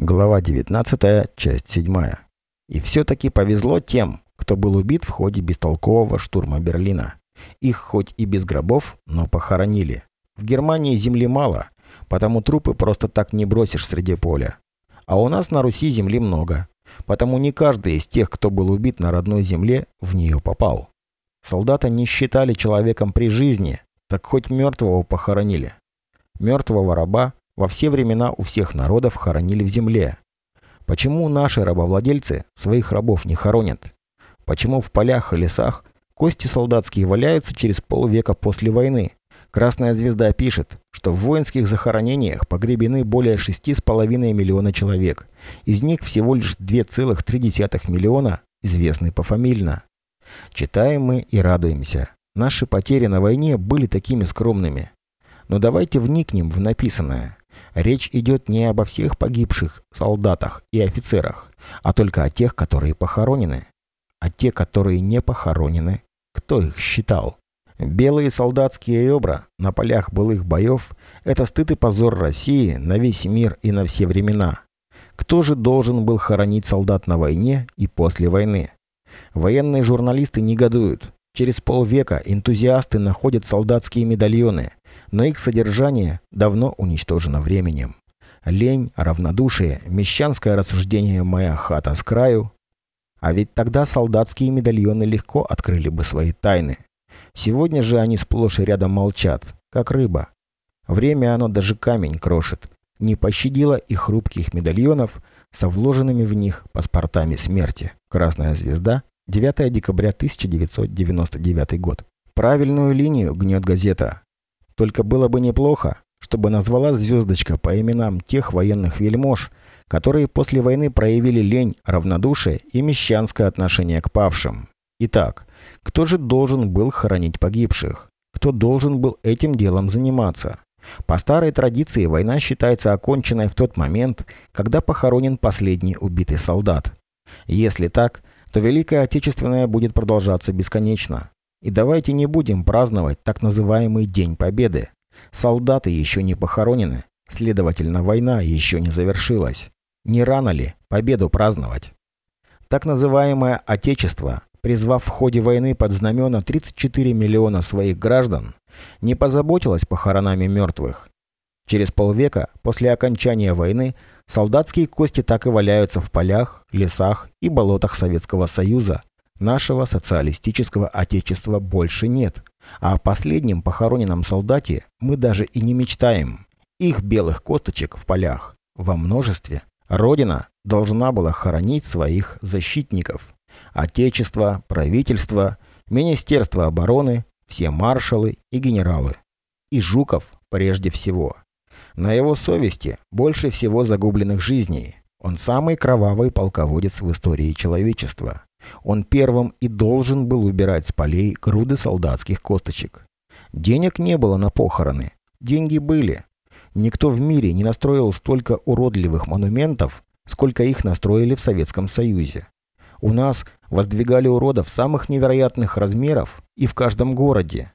Глава 19, часть 7. И все-таки повезло тем, кто был убит в ходе бестолкового штурма Берлина. Их хоть и без гробов, но похоронили. В Германии земли мало, потому трупы просто так не бросишь среди поля. А у нас на Руси земли много, потому не каждый из тех, кто был убит на родной земле, в нее попал. Солдата не считали человеком при жизни, так хоть мертвого похоронили. Мертвого раба во все времена у всех народов хоронили в земле. Почему наши рабовладельцы своих рабов не хоронят? Почему в полях и лесах кости солдатские валяются через полвека после войны? Красная звезда пишет, что в воинских захоронениях погребены более 6,5 миллиона человек. Из них всего лишь 2,3 миллиона известны пофамильно. Читаем мы и радуемся. Наши потери на войне были такими скромными. Но давайте вникнем в написанное. Речь идет не обо всех погибших солдатах и офицерах, а только о тех, которые похоронены. А те, которые не похоронены, кто их считал? Белые солдатские ребра на полях былых боев – это стыд и позор России на весь мир и на все времена. Кто же должен был хоронить солдат на войне и после войны? Военные журналисты негодуют. Через полвека энтузиасты находят солдатские медальоны, но их содержание давно уничтожено временем. Лень, равнодушие, мещанское рассуждение «моя хата с краю». А ведь тогда солдатские медальоны легко открыли бы свои тайны. Сегодня же они сплошь и рядом молчат, как рыба. Время оно даже камень крошит. Не пощадило и хрупких медальонов со вложенными в них паспортами смерти. Красная звезда, 9 декабря 1999 год. Правильную линию гнет газета. Только было бы неплохо, чтобы назвала звездочка по именам тех военных вельмож, которые после войны проявили лень, равнодушие и мещанское отношение к павшим. Итак, кто же должен был хоронить погибших? Кто должен был этим делом заниматься? По старой традиции война считается оконченной в тот момент, когда похоронен последний убитый солдат. Если так, то Великая Отечественная будет продолжаться бесконечно. И давайте не будем праздновать так называемый День Победы. Солдаты еще не похоронены, следовательно, война еще не завершилась. Не рано ли победу праздновать? Так называемое Отечество, призвав в ходе войны под знамена 34 миллиона своих граждан, не позаботилось похоронами мертвых. Через полвека после окончания войны солдатские кости так и валяются в полях, лесах и болотах Советского Союза, Нашего социалистического отечества больше нет, а о последнем похороненном солдате мы даже и не мечтаем. Их белых косточек в полях во множестве. Родина должна была хоронить своих защитников. Отечество, правительство, Министерство обороны, все маршалы и генералы. И Жуков прежде всего. На его совести больше всего загубленных жизней. Он самый кровавый полководец в истории человечества. Он первым и должен был убирать с полей груды солдатских косточек. Денег не было на похороны. Деньги были. Никто в мире не настроил столько уродливых монументов, сколько их настроили в Советском Союзе. У нас воздвигали уродов самых невероятных размеров и в каждом городе.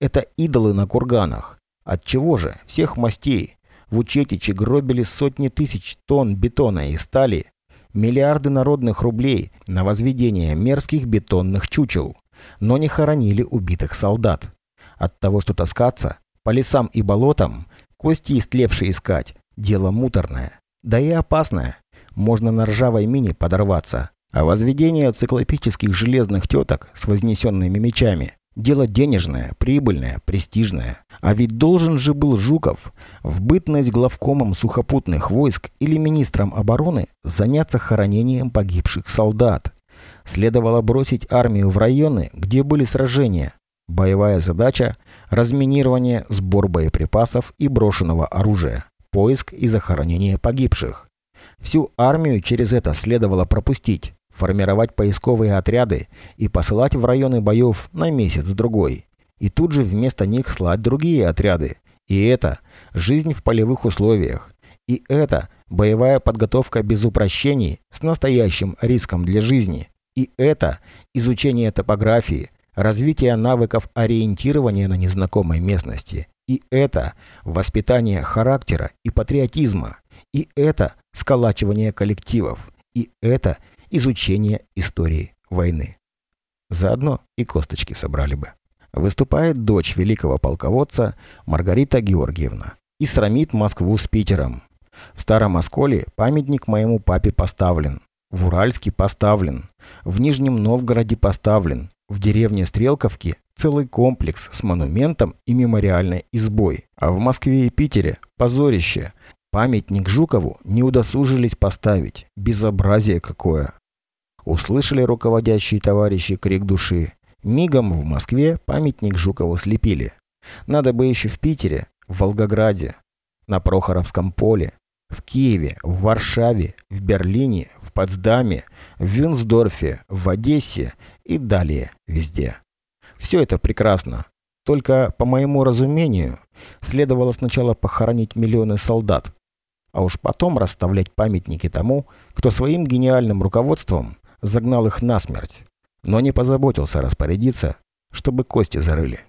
Это идолы на курганах. От чего же всех мастей в Учетиче гробили сотни тысяч тонн бетона и стали миллиарды народных рублей на возведение мерзких бетонных чучел, но не хоронили убитых солдат. От того, что таскаться по лесам и болотам, кости истлевшие искать, дело муторное, да и опасное. Можно на ржавой мине подорваться, а возведение циклопических железных теток с вознесенными мечами Дело денежное, прибыльное, престижное. А ведь должен же был Жуков в бытность главкомом сухопутных войск или министром обороны заняться хоронением погибших солдат. Следовало бросить армию в районы, где были сражения. Боевая задача – разминирование, сбор боеприпасов и брошенного оружия, поиск и захоронение погибших. Всю армию через это следовало пропустить формировать поисковые отряды и посылать в районы боев на месяц-другой. И тут же вместо них слать другие отряды. И это жизнь в полевых условиях. И это боевая подготовка без упрощений с настоящим риском для жизни. И это изучение топографии, развитие навыков ориентирования на незнакомой местности. И это воспитание характера и патриотизма. И это сколачивание коллективов. И это изучение истории войны. Заодно и косточки собрали бы. Выступает дочь великого полководца Маргарита Георгиевна и срамит Москву с Питером. В Старом Осколе памятник моему папе поставлен, в Уральске поставлен, в Нижнем Новгороде поставлен, в деревне Стрелковки целый комплекс с монументом и мемориальной избой, а в Москве и Питере позорище. Памятник Жукову не удосужились поставить. Безобразие какое! Услышали руководящие товарищи крик души. Мигом в Москве памятник Жукову слепили. Надо бы еще в Питере, в Волгограде, на Прохоровском поле, в Киеве, в Варшаве, в Берлине, в Потсдаме, в Вюнсдорфе, в Одессе и далее везде. Все это прекрасно. Только, по моему разумению, следовало сначала похоронить миллионы солдат, а уж потом расставлять памятники тому, кто своим гениальным руководством загнал их насмерть, но не позаботился распорядиться, чтобы кости зарыли.